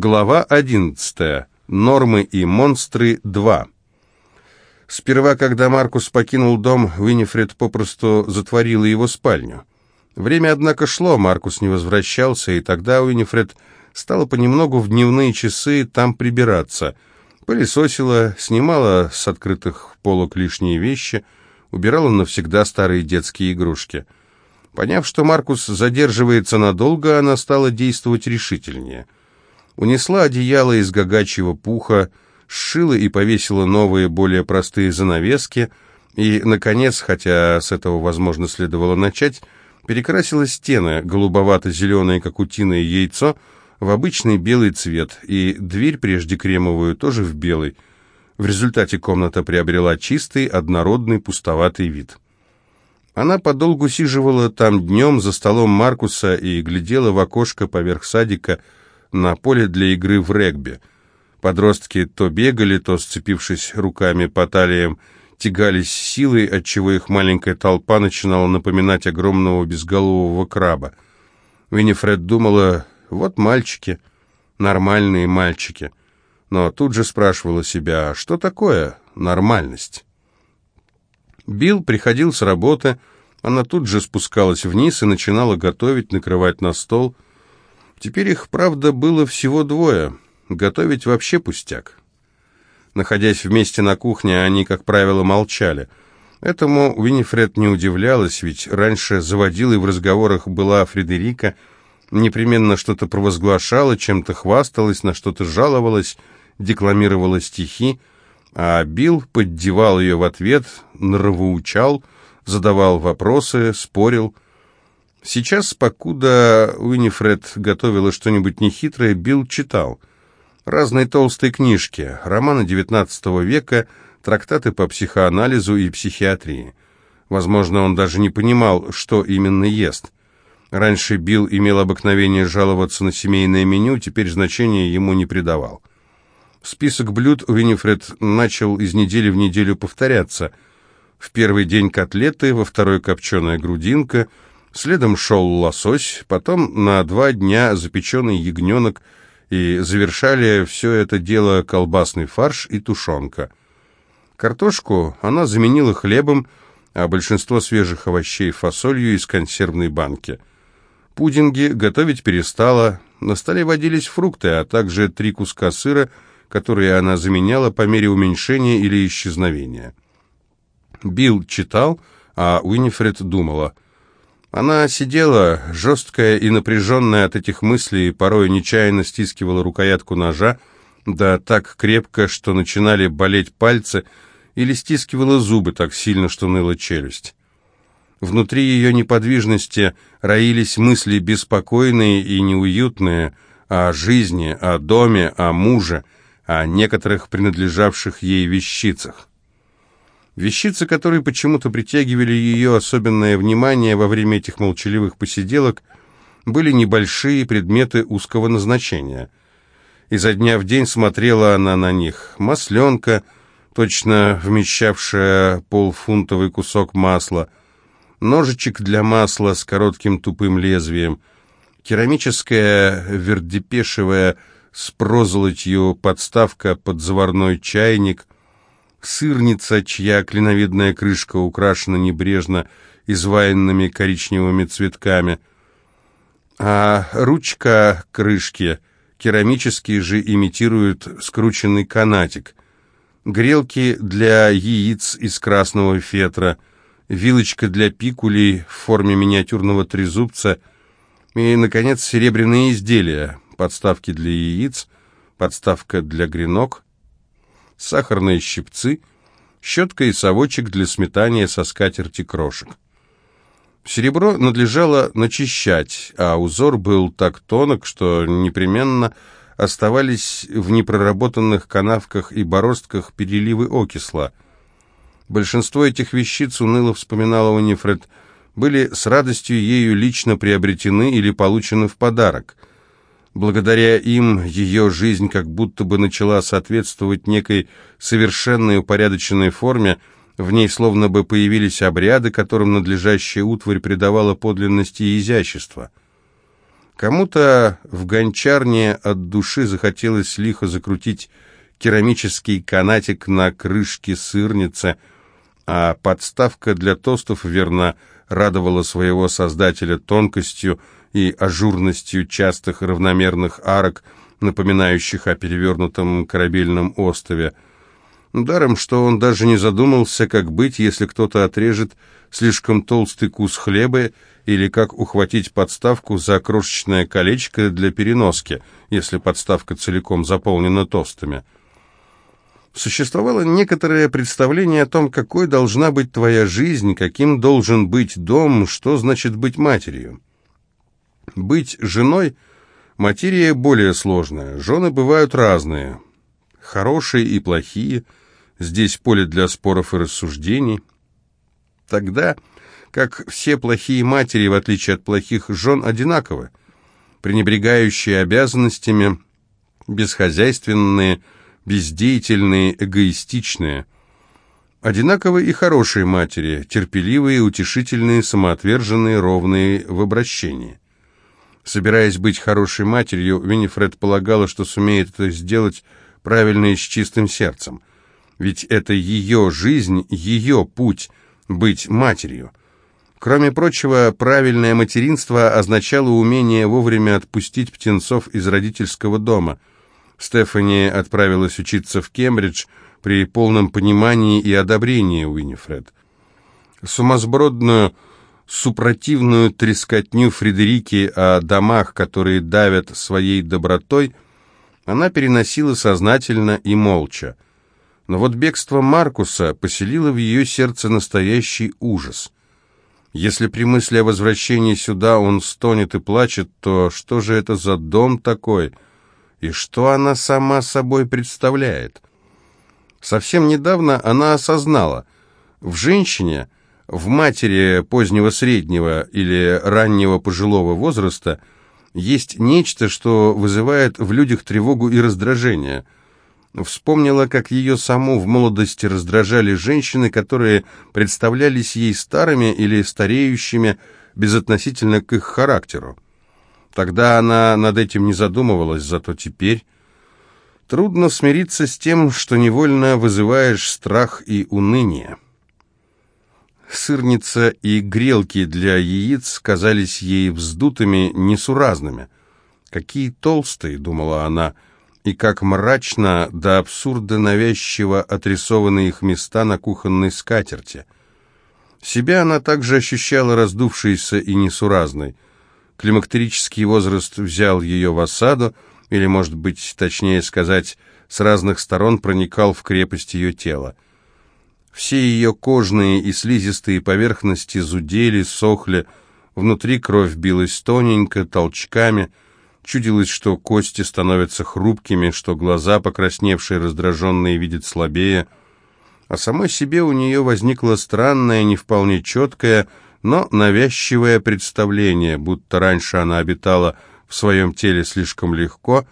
Глава 11. Нормы и монстры 2. Сперва, когда Маркус покинул дом, Уинифред попросту затворила его спальню. Время, однако, шло, Маркус не возвращался, и тогда Уинифред стала понемногу в дневные часы там прибираться. Пылесосила, снимала с открытых полок лишние вещи, убирала навсегда старые детские игрушки. Поняв, что Маркус задерживается надолго, она стала действовать решительнее — унесла одеяло из гагачьего пуха, сшила и повесила новые, более простые занавески и, наконец, хотя с этого, возможно, следовало начать, перекрасила стены, голубовато-зеленое, как утиное яйцо, в обычный белый цвет, и дверь, прежде кремовую, тоже в белый. В результате комната приобрела чистый, однородный, пустоватый вид. Она подолгу сиживала там днем за столом Маркуса и глядела в окошко поверх садика, на поле для игры в регби. Подростки то бегали, то, сцепившись руками по талиям, тягались силой, отчего их маленькая толпа начинала напоминать огромного безголового краба. Виннифред думала, вот мальчики, нормальные мальчики. Но тут же спрашивала себя, что такое нормальность? Билл приходил с работы, она тут же спускалась вниз и начинала готовить, накрывать на стол – Теперь их, правда, было всего двое. Готовить вообще пустяк. Находясь вместе на кухне, они, как правило, молчали. Этому Уинифред не удивлялась, ведь раньше заводилой в разговорах была Фредерика, непременно что-то провозглашала, чем-то хвасталась, на что-то жаловалась, декламировала стихи, а Билл поддевал ее в ответ, нравоучал, задавал вопросы, спорил – Сейчас, покуда Уинифред готовила что-нибудь нехитрое, Билл читал. Разные толстые книжки, романы XIX века, трактаты по психоанализу и психиатрии. Возможно, он даже не понимал, что именно ест. Раньше Билл имел обыкновение жаловаться на семейное меню, теперь значения ему не придавал. Список блюд Уинифред начал из недели в неделю повторяться. В первый день котлеты, во второй копченая грудинка – Следом шел лосось, потом на два дня запеченный ягненок, и завершали все это дело колбасный фарш и тушенка. Картошку она заменила хлебом, а большинство свежих овощей фасолью из консервной банки. Пудинги готовить перестала, на столе водились фрукты, а также три куска сыра, которые она заменяла по мере уменьшения или исчезновения. Билл читал, а Уинифред думала – она сидела, жесткая и напряженная от этих мыслей, порой нечаянно стискивала рукоятку ножа, да так крепко, что начинали болеть пальцы, или стискивала зубы так сильно, что ныла челюсть. Внутри ее неподвижности роились мысли беспокойные и неуютные о жизни, о доме, о муже, о некоторых принадлежавших ей вещицах. Вещицы, которые почему-то притягивали ее особенное внимание во время этих молчаливых посиделок, были небольшие предметы узкого назначения. Изо дня в день смотрела она на них. Масленка, точно вмещавшая полфунтовый кусок масла, ножичек для масла с коротким тупым лезвием, керамическая вердепешевая с прозолотью подставка под заварной чайник — сырница, чья клиновидная крышка украшена небрежно изваянными коричневыми цветками, а ручка крышки керамические же имитирует скрученный канатик, грелки для яиц из красного фетра, вилочка для пикулей в форме миниатюрного трезубца и, наконец, серебряные изделия, подставки для яиц, подставка для гренок, сахарные щипцы, щетка и совочек для сметания со скатерти крошек. Серебро надлежало начищать, а узор был так тонок, что непременно оставались в непроработанных канавках и бороздках переливы окисла. Большинство этих вещиц, уныло вспоминала Унифред, были с радостью ею лично приобретены или получены в подарок – Благодаря им ее жизнь как будто бы начала соответствовать некой совершенной упорядоченной форме, в ней словно бы появились обряды, которым надлежащая утварь придавала подлинности и изящество. Кому-то в гончарне от души захотелось лихо закрутить керамический канатик на крышке сырницы, а подставка для тостов, верно, радовала своего создателя тонкостью и ажурностью частых равномерных арок, напоминающих о перевернутом корабельном острове. Даром, что он даже не задумался, как быть, если кто-то отрежет слишком толстый кус хлеба или как ухватить подставку за крошечное колечко для переноски, если подставка целиком заполнена тостами. Существовало некоторое представление о том, какой должна быть твоя жизнь, каким должен быть дом, что значит быть матерью. Быть женой – материя более сложная, жены бывают разные, хорошие и плохие, здесь поле для споров и рассуждений. Тогда как все плохие матери, в отличие от плохих жен, одинаковы, пренебрегающие обязанностями, бесхозяйственные, бездеятельные, эгоистичные. Одинаковы и хорошие матери, терпеливые, утешительные, самоотверженные, ровные в обращении. Собираясь быть хорошей матерью, Виннифред полагала, что сумеет это сделать правильно и с чистым сердцем. Ведь это ее жизнь, ее путь быть матерью. Кроме прочего, правильное материнство означало умение вовремя отпустить птенцов из родительского дома. Стефани отправилась учиться в Кембридж при полном понимании и одобрении Уинифред. Сумасбродную, супротивную трескотню Фредерики о домах, которые давят своей добротой, она переносила сознательно и молча. Но вот бегство Маркуса поселило в ее сердце настоящий ужас – если при мысли о возвращении сюда он стонет и плачет, то что же это за дом такой? И что она сама собой представляет? Совсем недавно она осознала, в женщине, в матери позднего среднего или раннего пожилого возраста есть нечто, что вызывает в людях тревогу и раздражение – Вспомнила, как ее саму в молодости раздражали женщины, которые представлялись ей старыми или стареющими безотносительно к их характеру. Тогда она над этим не задумывалась, зато теперь трудно смириться с тем, что невольно вызываешь страх и уныние. Сырница и грелки для яиц казались ей вздутыми, несуразными. «Какие толстые!» — думала она — и как мрачно до абсурда навязчиво отрисованы их места на кухонной скатерти. Себя она также ощущала раздувшейся и несуразной. Климактерический возраст взял ее в осаду, или, может быть, точнее сказать, с разных сторон проникал в крепость ее тела. Все ее кожные и слизистые поверхности зудели, сохли, внутри кровь билась тоненько, толчками – Чудилось, что кости становятся хрупкими, что глаза, покрасневшие, раздраженные, видят слабее. О самой себе у нее возникло странное, не вполне четкое, но навязчивое представление, будто раньше она обитала в своем теле слишком легко,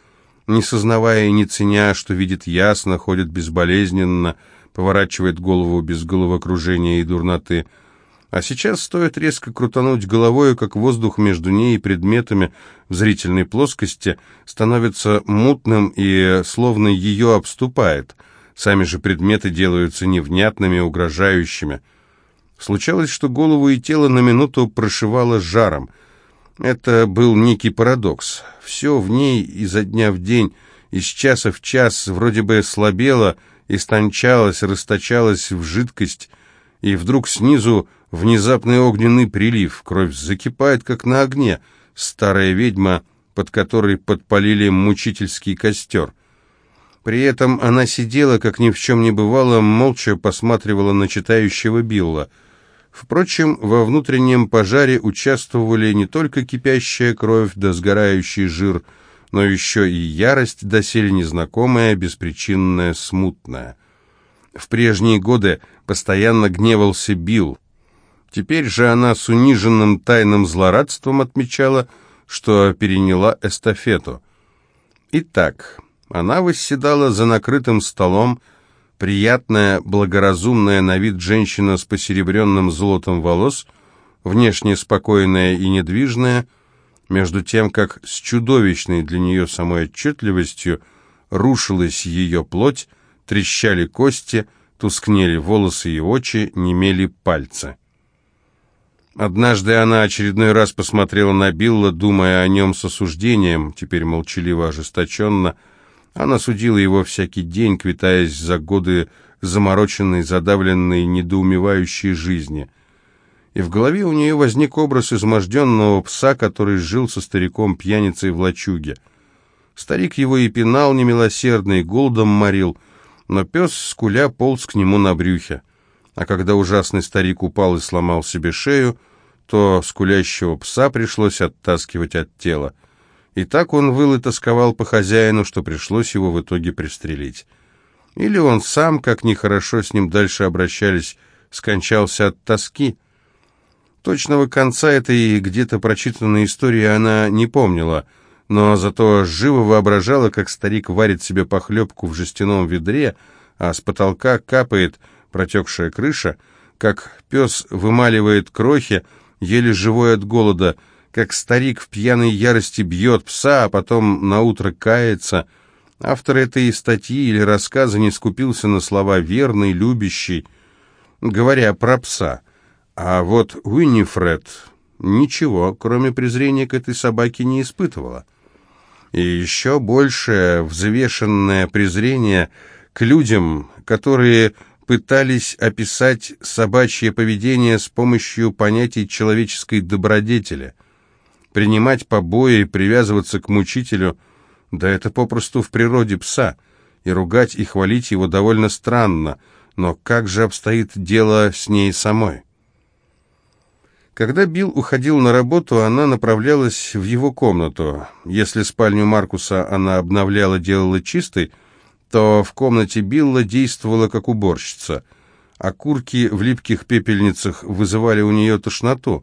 не сознавая и не ценя, что видит ясно, ходит безболезненно, поворачивает голову без головокружения и дурноты – а сейчас стоит резко крутануть головой, как воздух между ней и предметами в зрительной плоскости становится мутным и словно ее обступает. Сами же предметы делаются невнятными, угрожающими. Случалось, что голову и тело на минуту прошивало жаром. Это был некий парадокс. Все в ней изо дня в день, из часа в час вроде бы слабело, истончалось, расточалось в жидкость, и вдруг снизу Внезапный огненный прилив, кровь закипает, как на огне. Старая ведьма, под которой подпалили мучительский костер. При этом она сидела, как ни в чем не бывало, молча посматривала на читающего Билла. Впрочем, во внутреннем пожаре участвовали не только кипящая кровь да сгорающий жир, но еще и ярость, доселе незнакомая, беспричинная, смутная. В прежние годы постоянно гневался Билл, Теперь же она с униженным тайным злорадством отмечала, что переняла эстафету. Итак, она восседала за накрытым столом, приятная, благоразумная на вид женщина с посеребренным золотом волос, внешне спокойная и недвижная, между тем, как с чудовищной для нее самой отчетливостью рушилась ее плоть, трещали кости, тускнели волосы и очи, немели пальцы. Однажды она очередной раз посмотрела на Билла, думая о нем с осуждением, теперь молчаливо ожесточенно. Она судила его всякий день, квитаясь за годы замороченной, задавленной, недоумевающей жизни. И в голове у нее возник образ изможденного пса, который жил со стариком-пьяницей в лачуге. Старик его и пинал немилосердно, и голодом морил, но пес, скуля, полз к нему на брюхе а когда ужасный старик упал и сломал себе шею, то скулящего пса пришлось оттаскивать от тела. И так он выл и тосковал по хозяину, что пришлось его в итоге пристрелить. Или он сам, как нехорошо с ним дальше обращались, скончался от тоски. Точного конца этой где-то прочитанной истории она не помнила, но зато живо воображала, как старик варит себе похлебку в жестяном ведре, а с потолка капает протекшая крыша, как пес вымаливает крохи, еле живой от голода, как старик в пьяной ярости бьет пса, а потом наутро кается. Автор этой статьи или рассказа не скупился на слова «верный», «любящий», говоря про пса. А вот Уиннифред ничего, кроме презрения к этой собаке, не испытывала. И еще большее взвешенное презрение к людям, которые пытались описать собачье поведение с помощью понятий человеческой добродетели. Принимать побои и привязываться к мучителю, да это попросту в природе пса, и ругать и хвалить его довольно странно, но как же обстоит дело с ней самой? Когда Билл уходил на работу, она направлялась в его комнату. Если спальню Маркуса она обновляла, делала чистой, то в комнате Билла действовала как уборщица. Окурки в липких пепельницах вызывали у нее тошноту.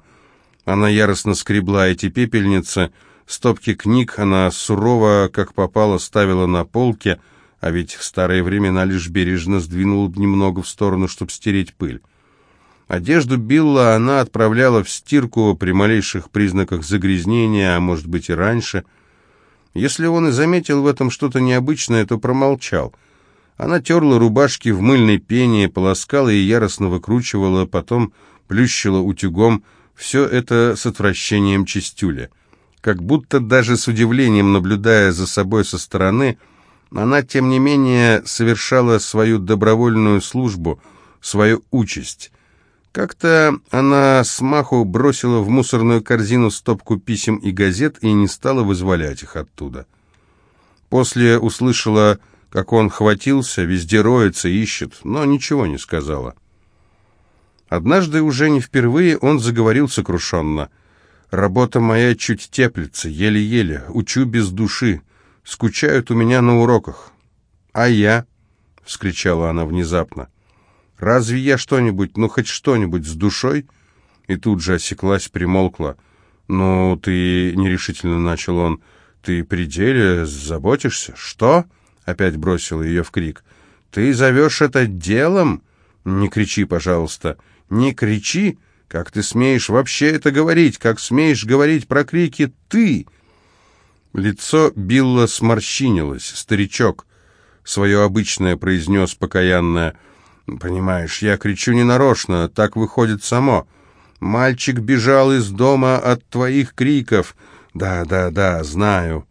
Она яростно скребла эти пепельницы, стопки книг она сурово, как попало, ставила на полке, а ведь в старые времена лишь бережно сдвинула немного в сторону, чтобы стереть пыль. Одежду Билла она отправляла в стирку при малейших признаках загрязнения, а может быть и раньше – если он и заметил в этом что-то необычное, то промолчал. Она терла рубашки в мыльной пене, полоскала и яростно выкручивала, потом плющила утюгом. Все это с отвращением чистюля. Как будто даже с удивлением, наблюдая за собой со стороны, она, тем не менее, совершала свою добровольную службу, свою участь. Как-то она смаху бросила в мусорную корзину стопку писем и газет и не стала вызволять их оттуда. После услышала, как он хватился, везде роется, ищет, но ничего не сказала. Однажды, уже не впервые, он заговорил сокрушенно. «Работа моя чуть теплится, еле-еле, учу без души, скучают у меня на уроках». «А я?» — вскричала она внезапно. Разве я что-нибудь, ну хоть что-нибудь с душой?» И тут же осеклась, примолкла. «Ну, ты...» — нерешительно начал он. «Ты при деле заботишься?» «Что?» — опять бросил ее в крик. «Ты зовешь это делом?» «Не кричи, пожалуйста». «Не кричи? Как ты смеешь вообще это говорить? Как смеешь говорить про крики «ты»?» Лицо Билла сморщинилось. Старичок свое обычное произнес покаянное — Понимаешь, я кричу ненарочно, так выходит само. Мальчик бежал из дома от твоих криков. Да, да, да, знаю.